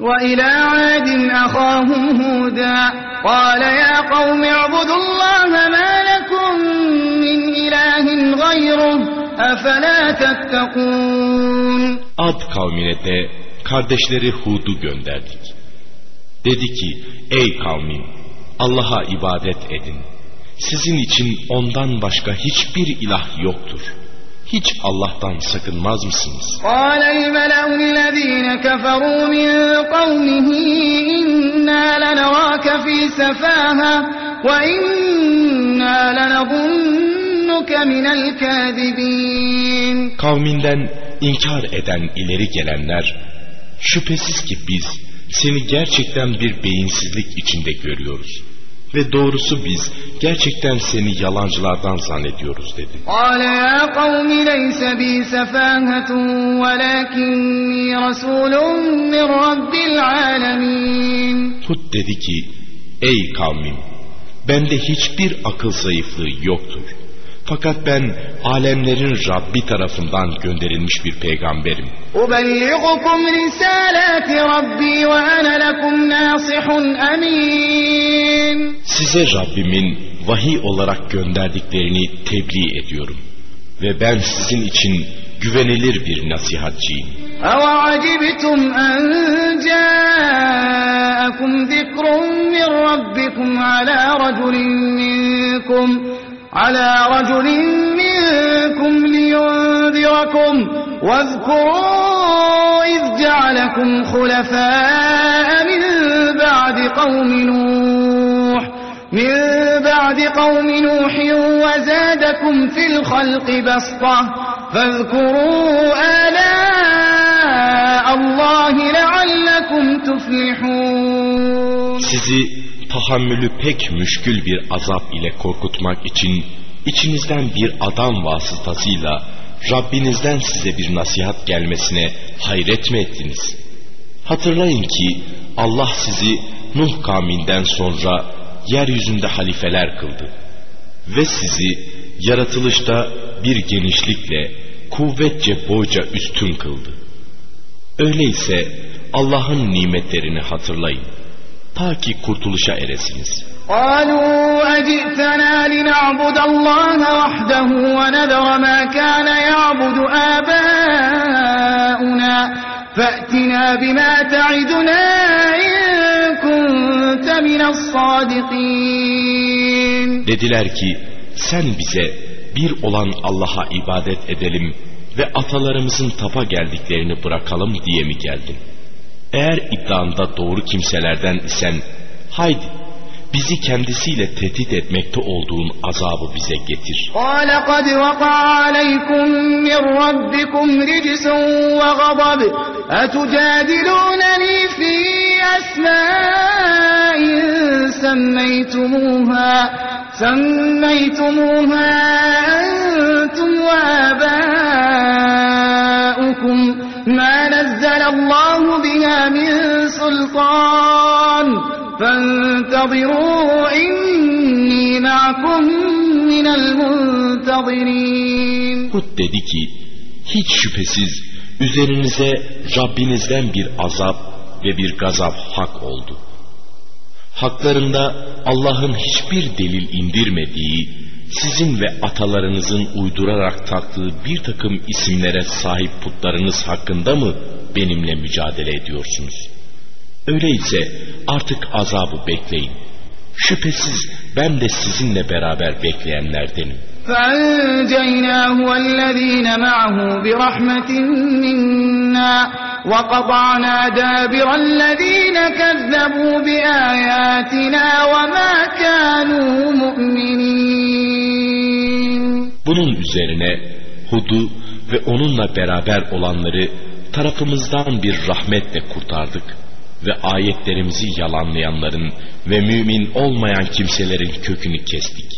وإلى عاد أخاهم هودا قال يا قوم اعبدوا الله ما لكم من إله غيره أفلا تتقون Ad kavmine de kardeşleri Hud'u gönderdik. Dedi ki ey kavmim Allah'a ibadet edin. Sizin için ondan başka hiçbir ilah yoktur. Hiç Allah'tan sakınmaz mısınız? قال الملأ الذين كفروا من قومه إنا لنراك في سفاهة وإنا لنظنك من الكاذبين Kavminden inkar eden ileri gelenler şüphesiz ki biz seni gerçekten bir beyinsizlik içinde görüyoruz. Ve doğrusu biz gerçekten seni yalancılardan zannediyoruz dedi. Hud dedi ki ey kavmim bende hiçbir akıl zayıflığı yoktur. Fakat ben alemlerin Rabbi tarafından gönderilmiş bir peygamberim. Size Rabbimin vahiy olarak gönderdiklerini tebliğ ediyorum. Ve ben sizin için güvenilir bir nasihatçıyım. أوعجبتم أن جاءكم ذكر من ربكم على رجل منكم على رجل منكم لينذركم واذكروا إذ جعلكم خلفاء من بعد قوم نوح من بعد قوم نوح وزادكم في الخلق بسطة فاذكروا آلاء الله لعلكم تفلحون Sizi tahammülü pek müşkül bir azap ile korkutmak için içinizden bir adam vasıtasıyla Rabbinizden size bir nasihat gelmesine hayret mi ettiniz? Hatırlayın ki Allah sizi Nuh kavminden sonra yeryüzünde halifeler kıldı. Ve sizi yaratılışta bir genişlikle, kuvvetçe boyca üstün kıldı. Öyleyse Allah'ın nimetlerini hatırlayın. Ta ki kurtuluşa eresiniz. قالوا أجئتنا لنعبد الله وحده ونذر ما كان يعبد آباؤنا فأتنا بما تعدنا إن كنت من الصادقين Dediler ki sen bize bir olan Allah'a ibadet edelim ve atalarımızın tapa geldiklerini bırakalım diye mi geldin? Eğer iddianda doğru kimselerden isen haydi bizi kendisiyle tehdit etmekte olduğun azabı bize getir. قال قد وقع عليكم من ربكم رجس وغضب أتجادلونني في أسماء سميتموها سميتموها أنتم وآباؤكم ما نزل الله بها من سلطان فانتظروا إني معكم من المنتظرين Hud dedi ki hiç şüphesiz üzerinize Rabbinizden bir azap ve bir gazap hak oldu. Haklarında Allah'ın hiçbir delil indirmediği, sizin ve atalarınızın uydurarak taktığı bir takım isimlere sahip putlarınız hakkında mı benimle mücadele ediyorsunuz? Öyleyse artık azabı bekleyin. Şüphesiz ben de sizinle beraber bekleyenlerdenim. فأنجيناه والذين معه برحمة منا وقطعنا دابر الذين كذبوا بآياتنا وما كانوا مؤمنين Bunun üzerine Hud'u ve onunla beraber olanları tarafımızdan bir rahmetle kurtardık ve ayetlerimizi yalanlayanların ve mümin olmayan kimselerin kökünü kestik.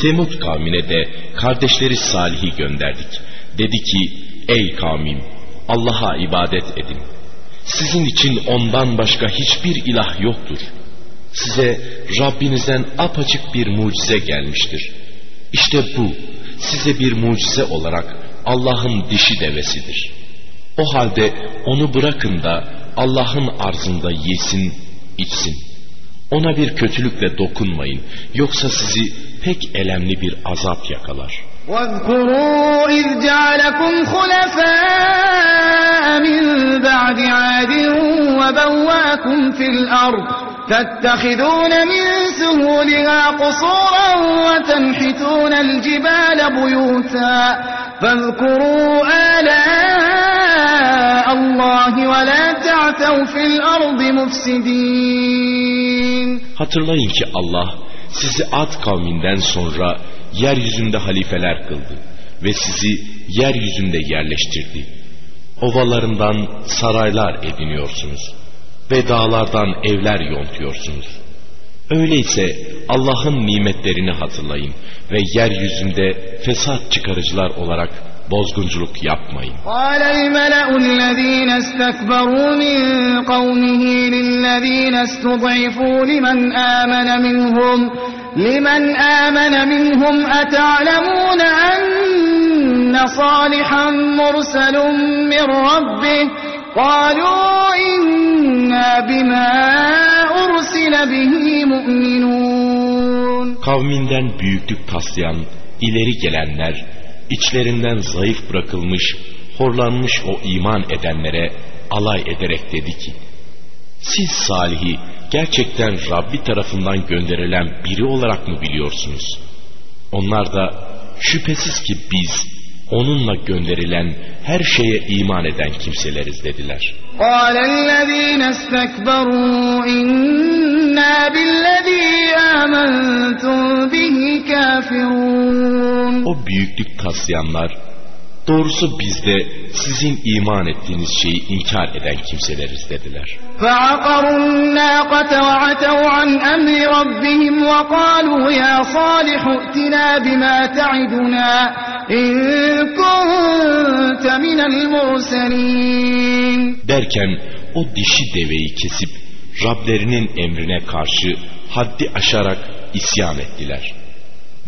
Semud kavmine de kardeşleri Salih'i gönderdik. Dedi ki, ey kavmim, Allah'a ibadet edin. Sizin için ondan başka hiçbir ilah yoktur. Size Rabbinizden apaçık bir mucize gelmiştir. İşte bu size bir mucize olarak Allah'ın dişi devesidir. O halde onu bırakın da Allah'ın arzında yesin, içsin. Ona bir kötülükle dokunmayın. Yoksa sizi pek elemli bir azap yakalar. وَاذْكُرُوا إِذْ جَعَلَكُمْ خُلَفَاءَ مِنْ بَعْدِ عَادٍ وَبَوَّاكُمْ فِي الْأَرْضِ تتخذون من سهولها قصورا وتنحتون الجبال بيوتا فاذكروا آلاء الله ولا تعثوا في الأرض مفسدين Hatırlayın ki Allah sizi Ad kavminden sonra yeryüzünde halifeler kıldı ve sizi yeryüzünde yerleştirdi. Ovalarından saraylar ediniyorsunuz ve dağlardan evler yontuyorsunuz. Öyleyse Allah'ın nimetlerini hatırlayın ve yeryüzünde fesat çıkarıcılar olarak bozgunculuk yapmayın. قال الملأ الذين استكبروا من قومه للذين استضعفوا لمن آمن منهم لمن آمن منهم أتعلمون أن صالحا مرسل من ربه قالوا إنا بما أرسل به مؤمنون Kavminden büyüklük taslayan ileri gelenler içlerinden zayıf bırakılmış, horlanmış o iman edenlere alay ederek dedi ki, siz Salih'i gerçekten Rabbi tarafından gönderilen biri olarak mı biliyorsunuz? Onlar da şüphesiz ki biz onunla gönderilen her şeye iman eden kimseleriz dediler. قال الذين استكبروا إنا بالذي آمنتم به كافرون O büyüklük taslayanlar, doğrusu biz de sizin iman ettiğiniz şeyi inkar eden kimseleriz dediler. فعقروا الناقة وعتوا عن أمر ربهم وقالوا يا صالح ائتنا بما تعدنا Derken o dişi deveyi kesip Rablerinin emrine karşı haddi aşarak isyan ettiler.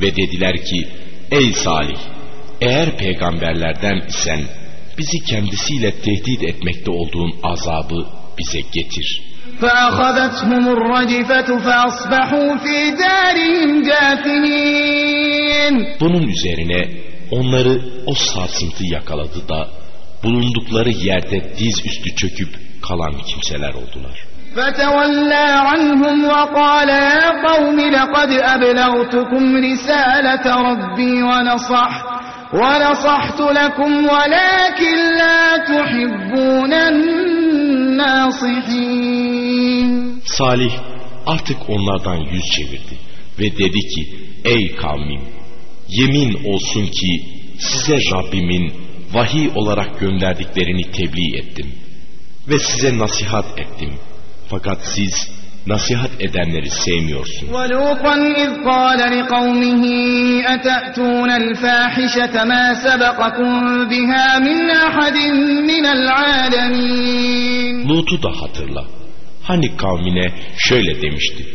Ve dediler ki ey Salih eğer peygamberlerden isen bizi kendisiyle tehdit etmekte olduğun azabı bize getir. Bunun üzerine onları o sarsıntı yakaladı da bulundukları yerde diz üstü çöküp kalan kimseler oldular. فتولى عنهم وقال يا قوم لقد أبلغتكم رسالة ربي ونصحت ونصحت لكم ولكن لا تحبون الناصحين Salih artık onlardan yüz çevirdi ve dedi ki ey kavmim yemin olsun ki size Rabbimin vahiy olarak gönderdiklerini tebliğ ettim ve size nasihat ettim. Fakat siz nasihat edenleri sevmiyorsunuz. ولوطا إذ قال لقومه أتأتون الفاحشة ما سبقكم بها من أحد من العالمين Lut'u da hatırla. Hani kavmine şöyle demişti.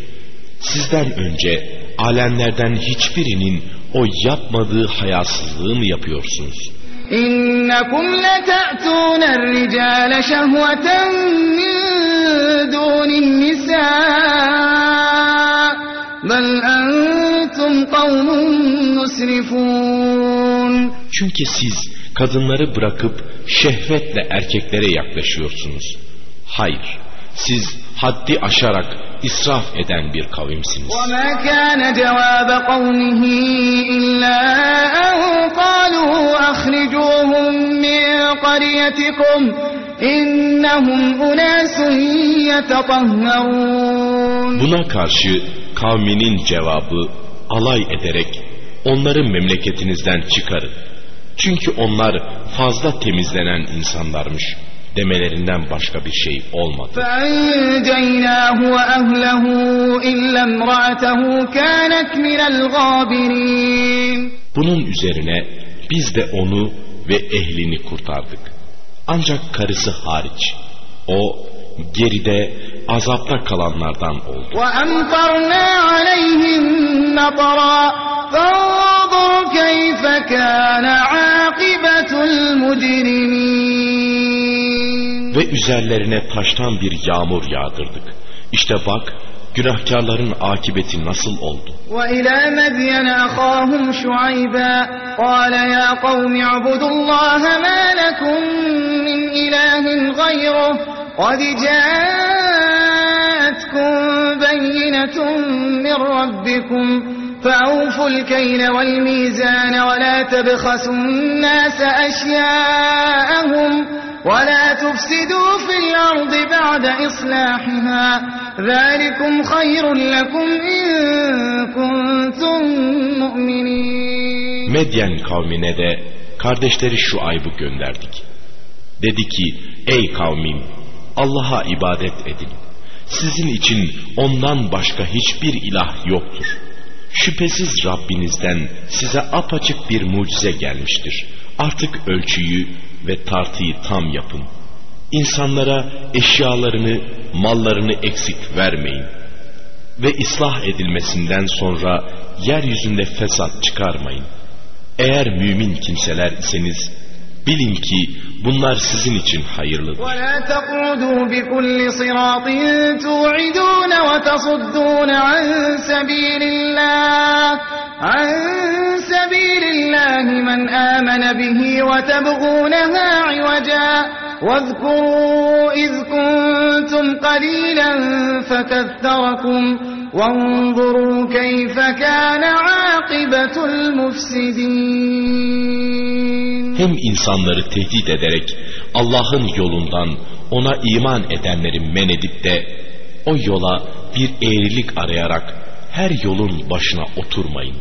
Sizden önce alemlerden hiçbirinin o yapmadığı hayasızlığı mı yapıyorsunuz? İnnekum lete'tûne ricâle şehveten min dûnin bel entum kavmun musrifûn Çünkü siz kadınları bırakıp şehvetle erkeklere yaklaşıyorsunuz. Hayır. siz haddi aşarak israf eden bir kavimsiniz. وما كان جواب قومه إلا أن قالوا أخرجوهم من قريتكم إنهم أناس يتطهرون Buna karşı kavminin cevabı alay ederek onları memleketinizden çıkarın. Çünkü onlar fazla temizlenen insanlarmış. demelerinden başka bir şey olmadı. فأنجيناه وأهله إلا امرأته كانت من الغابرين Bunun üzerine biz de onu ve ehlini kurtardık. Ancak karısı hariç. O geride azapta kalanlardan oldu. وأمطرنا عليهم مطرا فانظر كيف كان عاقبة المجرمين Ve üzerlerine taştan bir yağmur yağdırdık. İşte bak günahkarların akıbeti nasıl oldu. وإلى مدين أخاهم شعيبا قال يا قوم اعبدوا الله ما لكم من إله غيره قد جاءتكم بينة من ربكم فأوفوا الكيل والميزان ولا تبخسوا الناس أشياءهم ولا تفسدوا في الأرض بعد إصلاحها ذلكم خير لكم إن كنتم مؤمنين Medyen kavmine de kardeşleri şu aybı gönderdik. Dedi ki ey kavmim Allah'a ibadet edin. Sizin için ondan başka hiçbir ilah yoktur. Şüphesiz Rabbinizden size apaçık bir mucize gelmiştir. Artık ölçüyü ve tartıyı tam yapın. İnsanlara eşyalarını, mallarını eksik vermeyin. Ve ıslah edilmesinden sonra yeryüzünde fesat çıkarmayın. Eğer mümin kimseler iseniz bilin ki bunlar sizin için hayırlıdır. ولا تقعدوا بكل صراط توعدون وتصدون عن سبيل الله من آمن به وتبغونها عوجا واذكروا إذ كنتم قليلا فكثركم وانظروا كيف كان عاقبة المفسدين Hem insanları tehdit ederek Allah'ın yolundan ona iman edenleri men edip de o yola bir eğrilik arayarak her yolun başına oturmayın.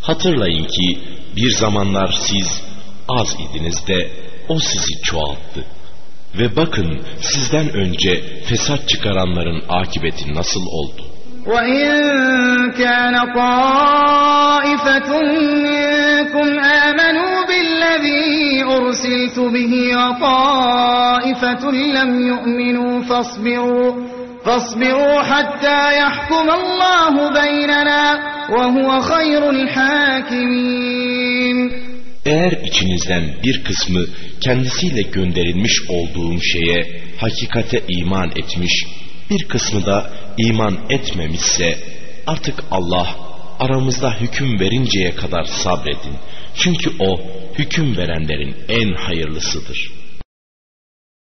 Hatırlayın ki bir zamanlar siz az idiniz de o sizi çoğalttı. Ve bakın sizden önce fesat çıkaranların akıbeti nasıl oldu. وإن كان طائفة منكم آمنوا بالذي أرسلت به وطائفة لم يؤمنوا فاصبروا فاصبروا حتى يحكم الله بيننا وهو خير الحاكمين Eğer içinizden bir kısmı kendisiyle gönderilmiş olduğum şeye hakikate iman etmiş, bir kısmı da iman etmemişse artık Allah aramızda hüküm verinceye kadar sabredin. Çünkü o hüküm verenlerin en hayırlısıdır.''